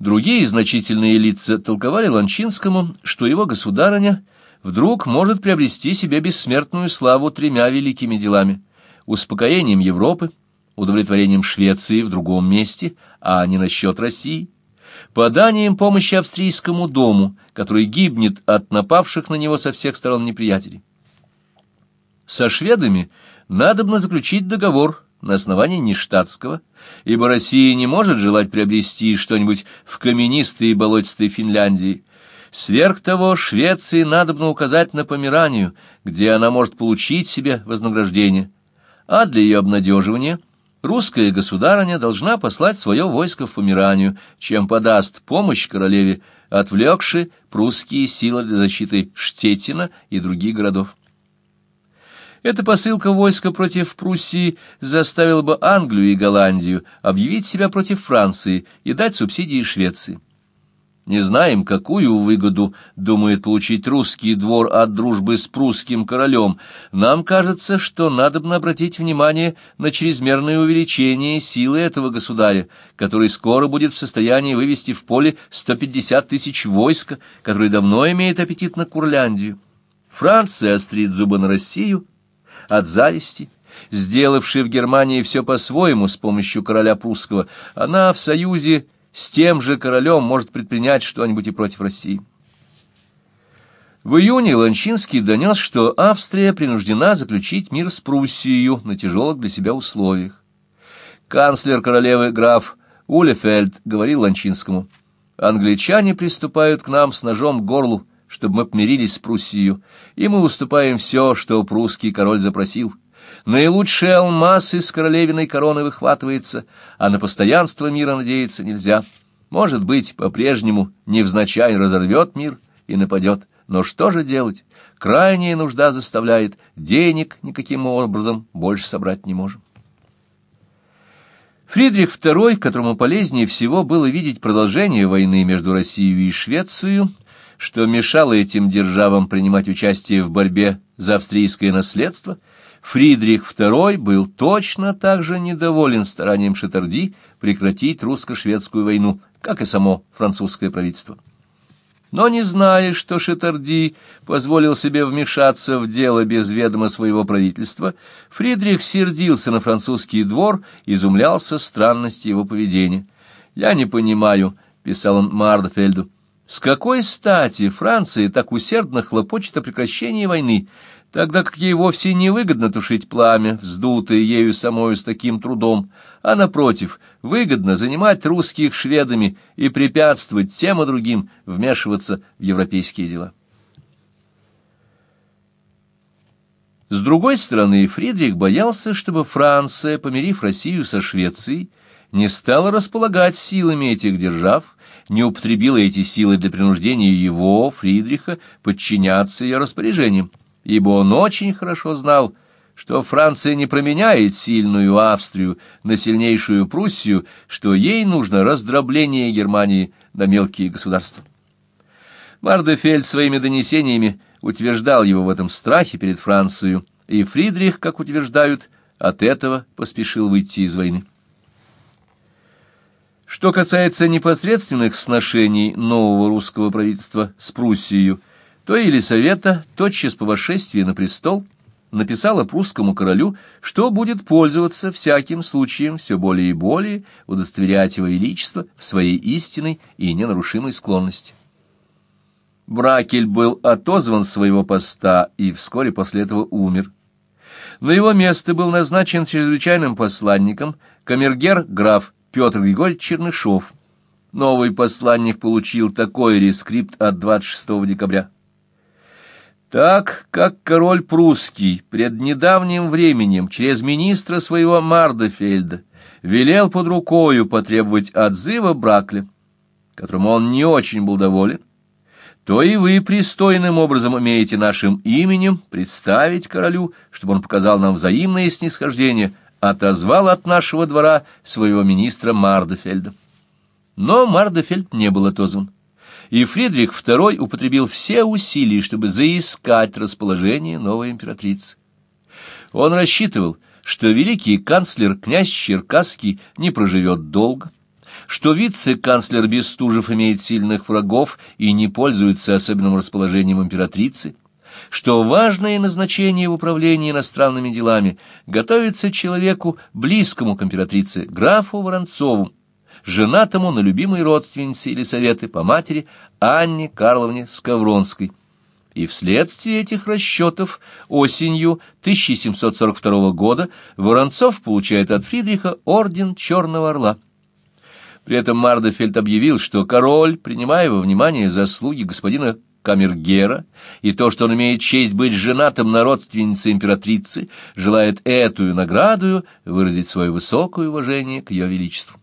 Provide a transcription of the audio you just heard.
Другие значительные лица толковали Ланчинскому, что его государыня вдруг может приобрести себе бессмертную славу тремя великими делами — успокоением Европы, удовлетворением Швеции в другом месте, а не насчет России, поданием помощи австрийскому дому, который гибнет от напавших на него со всех сторон неприятелей. Со шведами надобно заключить договор на основании нештатского, ибо Россия не может желать приобрести что-нибудь в каменистой и болотистой Финляндии. Сверх того, Швеции надобно указать на Померанию, где она может получить себе вознаграждение, а для ее обнадеживания русская государыня должна послать свое войско в Померанию, чем подаст помощь королеве, отвлекши прусские силы для защиты Штетина и других городов. Эта посылка войска против Пруссии заставила бы Англию и Голландию объявить себя против Франции и дать субсидии Швеции. Не знаем, какую выгоду думает получить русский двор от дружбы с прусским королем. Нам кажется, что надобно обратить внимание на чрезмерное увеличение силы этого государя, который скоро будет в состоянии вывести в поле 150 тысяч войска, который давно имеет аппетит на Курляндию. Франция острит зубы на Россию, от зависти, сделавшей в Германии все по-своему с помощью короля прусского, она в союзе с тем же королем может предпринять что-нибудь и против России. В июне Ланчинский донес, что Австрия принуждена заключить мир с Пруссией на тяжелых для себя условиях. Канцлер королевы граф Улефельд говорил Ланчинскому, «Англичане приступают к нам с ножом к горлу, чтобы мы помирились с Пруссией, и мы уступаем все, что прусский король запросил. Наилучший алмаз из королевиной короны выхватывается, а на постоянство мира надеяться нельзя. Может быть, по-прежнему невзначай разорвет мир и нападет. Но что же делать? Крайняя нужда заставляет, денег никаким образом больше собрать не можем. Фридрих II, которому полезнее всего было видеть продолжение войны между Россией и Швецией, что мешало этим державам принимать участие в борьбе за австрийское наследство, Фридрих II был точно так же недоволен старанием Шатарди прекратить русско-шведскую войну, как и само французское правительство. Но не зная, что Шатарди позволил себе вмешаться в дело без ведома своего правительства, Фридрих сердился на французский двор, изумлялся странности его поведения. «Я не понимаю», — писал он Мардфельду, — с какой стати Франция так усердно хлопочет о прекращении войны, тогда как ей вовсе невыгодно тушить пламя, вздутое ею самою с таким трудом, а, напротив, выгодно занимать русских шведами и препятствовать тем и другим вмешиваться в европейские дела. С другой стороны, Фридрих боялся, чтобы Франция, помирив Россию со Швецией, не стала располагать силами этих держав, не употребила эти силы для принуждения его, Фридриха, подчиняться ее распоряжениям, ибо он очень хорошо знал, что Франция не променяет сильную Австрию на сильнейшую Пруссию, что ей нужно раздробление Германии на мелкие государства. Мардефельд своими донесениями утверждал его в этом страхе перед Францией, и Фридрих, как утверждают, от этого поспешил выйти из войны. Что касается непосредственных сношений нового русского правительства с Пруссией, то Елисавета, тотчас по восшествии на престол, написала прусскому королю, что будет пользоваться всяким случаем все более и более удостоверять его величество в своей истинной и ненарушимой склонности. Бракель был отозван с своего поста и вскоре после этого умер. На его место был назначен чрезвычайным посланником камергер граф Петр Григорьевич Чернышов. Новый посланник получил такой рескрипт от 26 декабря. Так как король прусский пред недавним временем через министра своего Мардефельда велел под рукою потребовать отзыва Бракля, которому он не очень был доволен, то и вы пристойным образом имеете нашим именем представить королю, чтобы он показал нам взаимное снисхождение отозвал от нашего двора своего министра Мардефельда. Но Мардефельд не был отозван, и Фридрих II употребил все усилия, чтобы заискать расположение новой императрицы. Он рассчитывал, что великий канцлер князь Черкасский не проживет долго, что вице-канцлер Бестужев имеет сильных врагов и не пользуется особенным расположением императрицы, что важное назначение в управлении иностранными делами готовится человеку, близкому к императрице, графу Воронцову, женатому на любимой родственнице или советы по матери Анне Карловне Скавронской. И вследствие этих расчетов осенью 1742 года Воронцов получает от Фридриха орден Черного Орла. При этом Мардефельд объявил, что король, принимая во внимание заслуги господина Камергера и то, что он имеет честь быть женатым на родственнице императрицы, желает эту награду выразить свое высокое уважение к ее величеству.